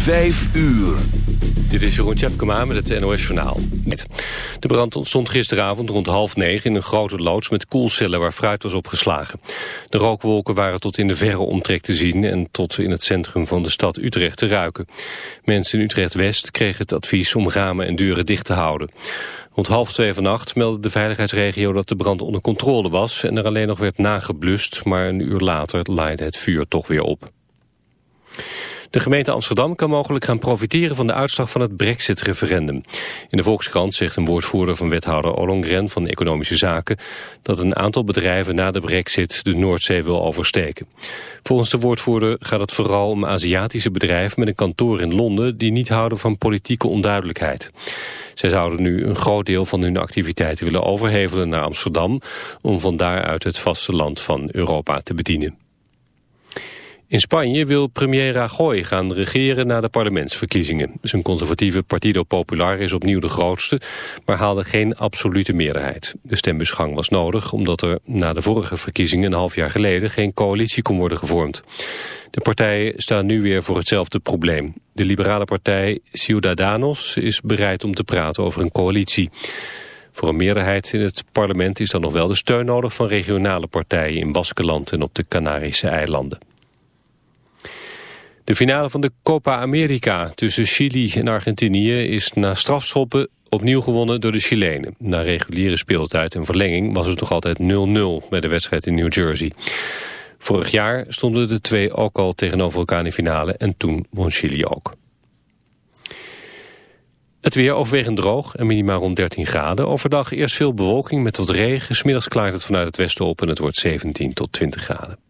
Vijf uur. Dit is Jeroen Tjepkema met het NOS Journaal. De brand ontstond gisteravond rond half negen in een grote loods met koelcellen waar fruit was opgeslagen. De rookwolken waren tot in de verre omtrek te zien en tot in het centrum van de stad Utrecht te ruiken. Mensen in Utrecht-West kregen het advies om ramen en deuren dicht te houden. Rond half twee vannacht meldde de veiligheidsregio dat de brand onder controle was en er alleen nog werd nageblust, maar een uur later laaide het vuur toch weer op. De gemeente Amsterdam kan mogelijk gaan profiteren van de uitslag van het brexit-referendum. In de Volkskrant zegt een woordvoerder van wethouder Ollongren van Economische Zaken dat een aantal bedrijven na de brexit de Noordzee wil oversteken. Volgens de woordvoerder gaat het vooral om Aziatische bedrijven met een kantoor in Londen die niet houden van politieke onduidelijkheid. Zij zouden nu een groot deel van hun activiteiten willen overhevelen naar Amsterdam om van daaruit het vasteland van Europa te bedienen. In Spanje wil premier Rajoy gaan regeren na de parlementsverkiezingen. Zijn conservatieve Partido Popular is opnieuw de grootste, maar haalde geen absolute meerderheid. De stembusgang was nodig omdat er na de vorige verkiezingen een half jaar geleden geen coalitie kon worden gevormd. De partijen staan nu weer voor hetzelfde probleem. De liberale partij Ciudadanos is bereid om te praten over een coalitie. Voor een meerderheid in het parlement is dan nog wel de steun nodig van regionale partijen in Baskeland en op de Canarische eilanden. De finale van de Copa America tussen Chili en Argentinië is na strafschoppen opnieuw gewonnen door de Chilenen. Na reguliere speeltijd en verlenging was het nog altijd 0-0 bij de wedstrijd in New Jersey. Vorig jaar stonden de twee ook al tegenover elkaar in de finale en toen won Chili ook. Het weer overwegend droog en minimaal rond 13 graden. Overdag eerst veel bewolking met wat regen. Smiddags klaart het vanuit het westen op en het wordt 17 tot 20 graden.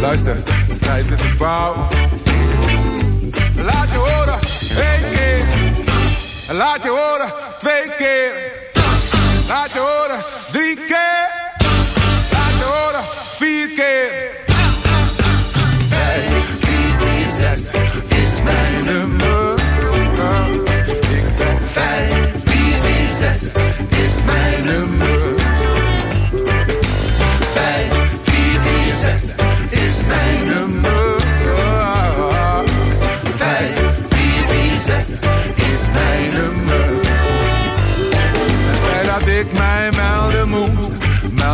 Luister, zij zitten fout. Laat je horen, één keer. Laat je horen, twee keer. Laat je horen, drie keer. Laat je horen, vier keer. 5, 4, 6.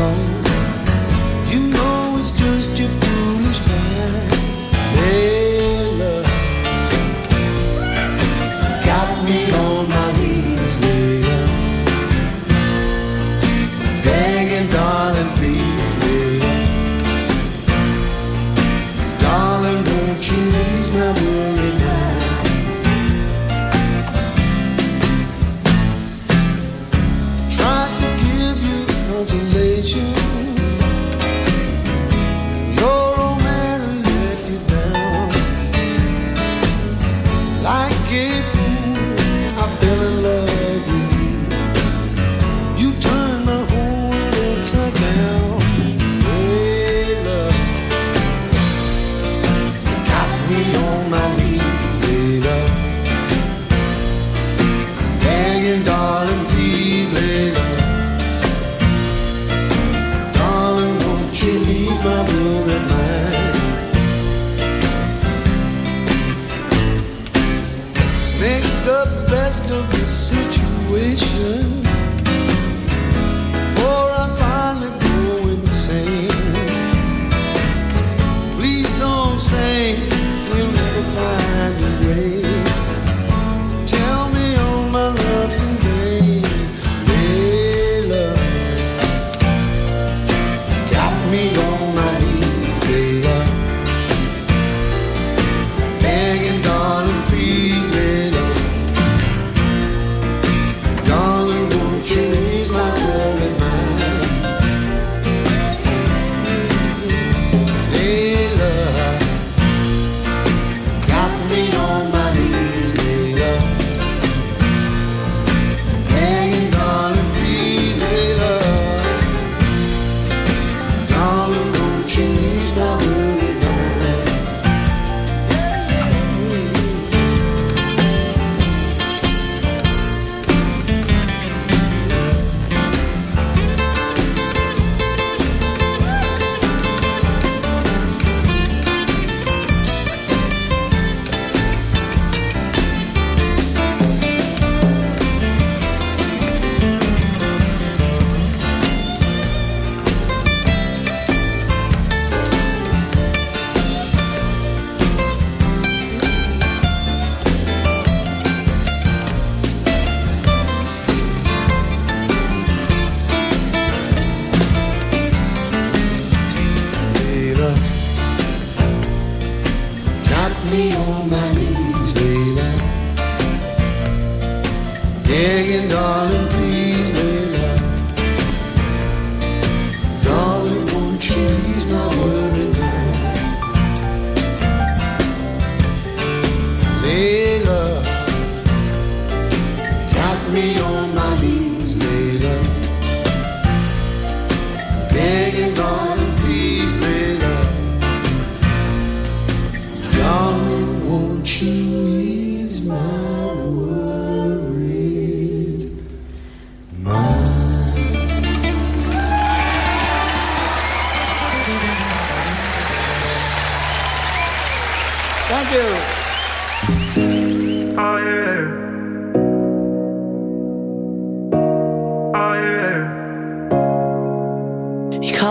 alone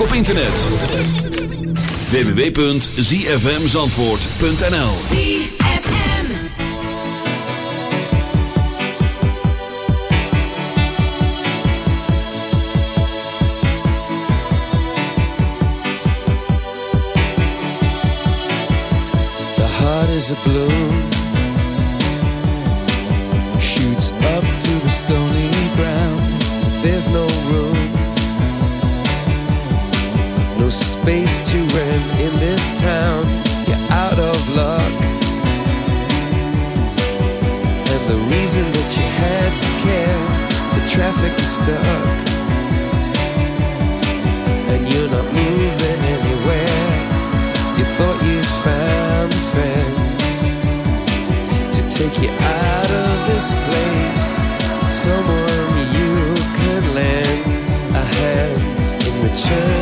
Ook op internet. www.zfmzandvoort.nl ZFM. The heart is a balloon And you're not moving anywhere you thought you found a friend to take you out of this place. Someone you can lend a hand in return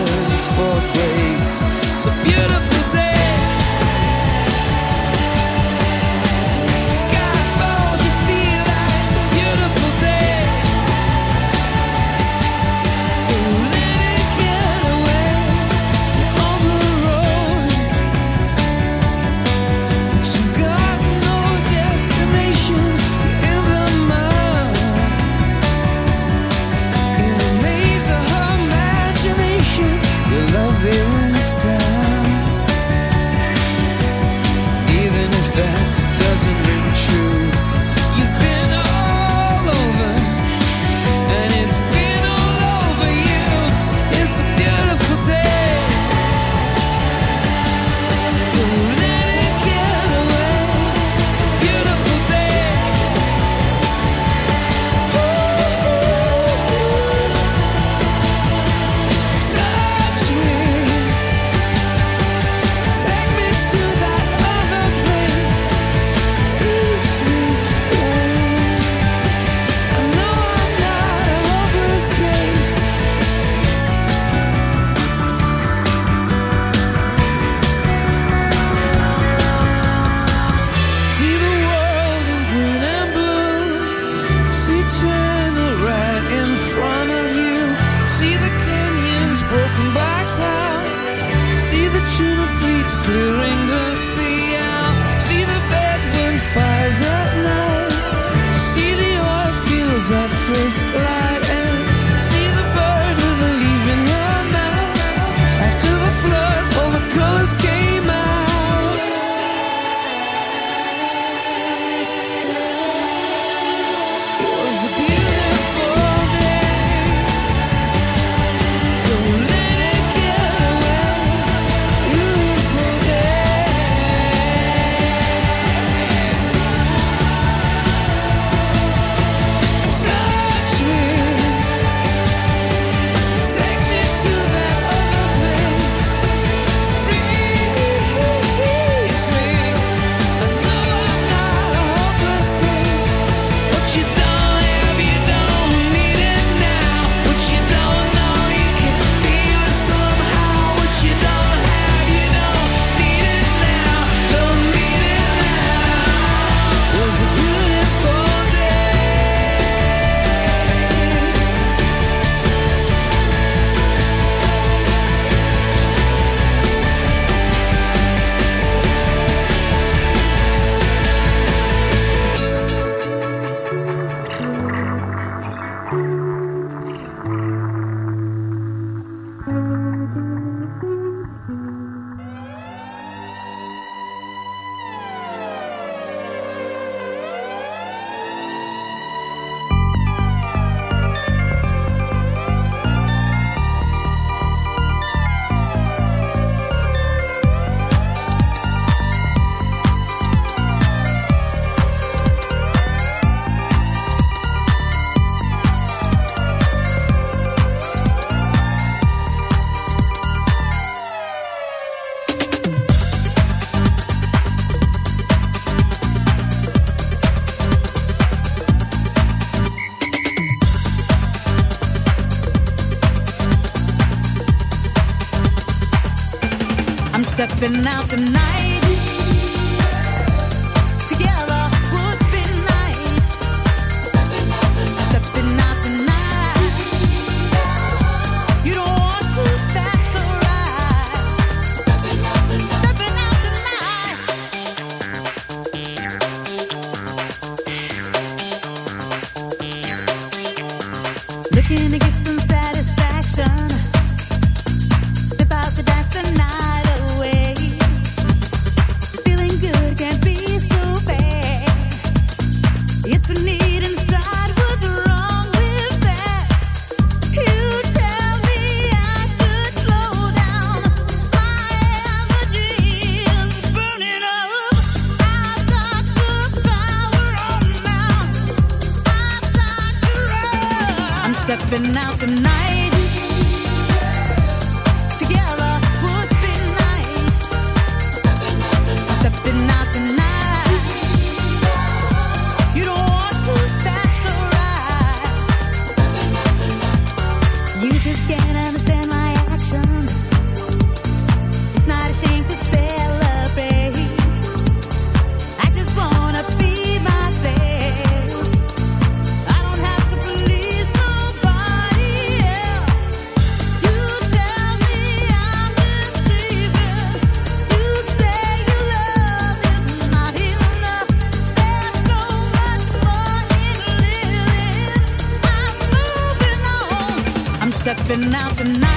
Tonight.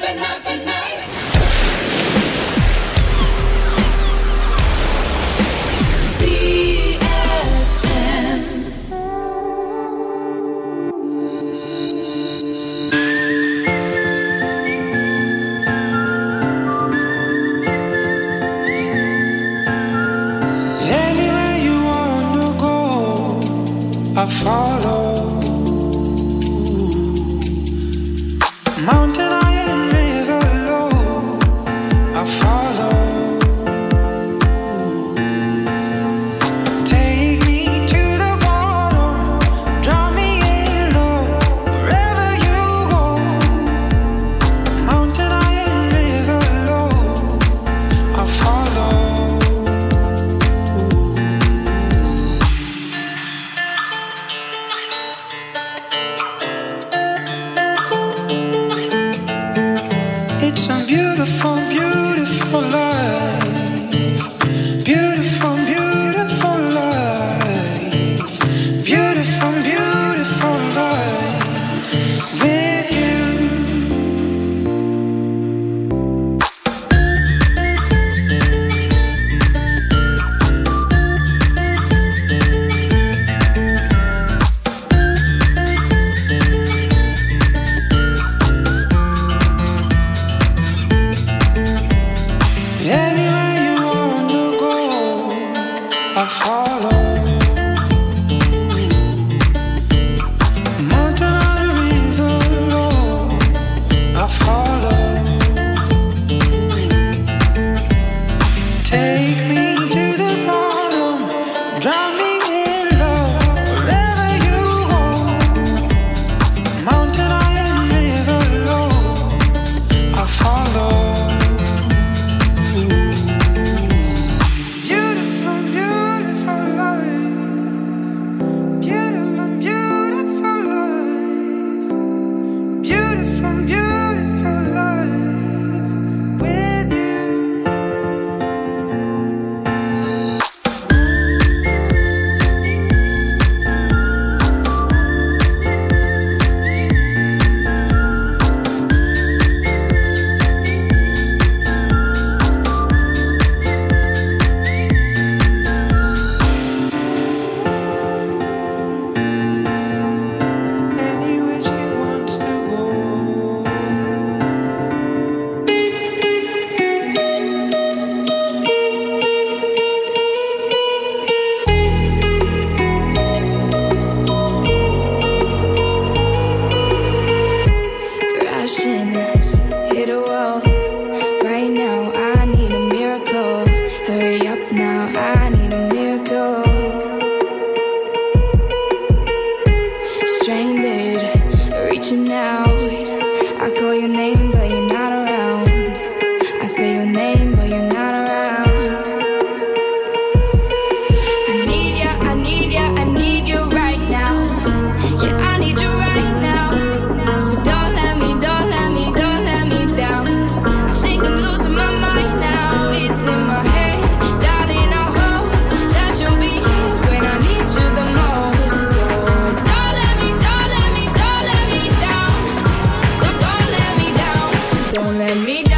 Living Don't let me down.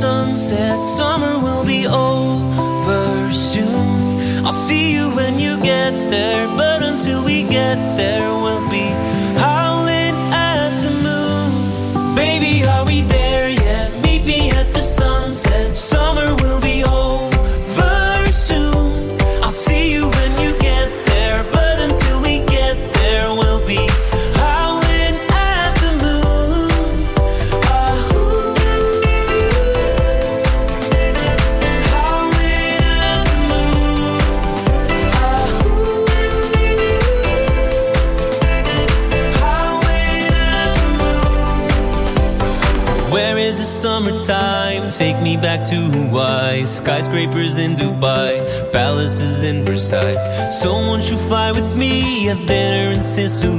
sunset summer miss who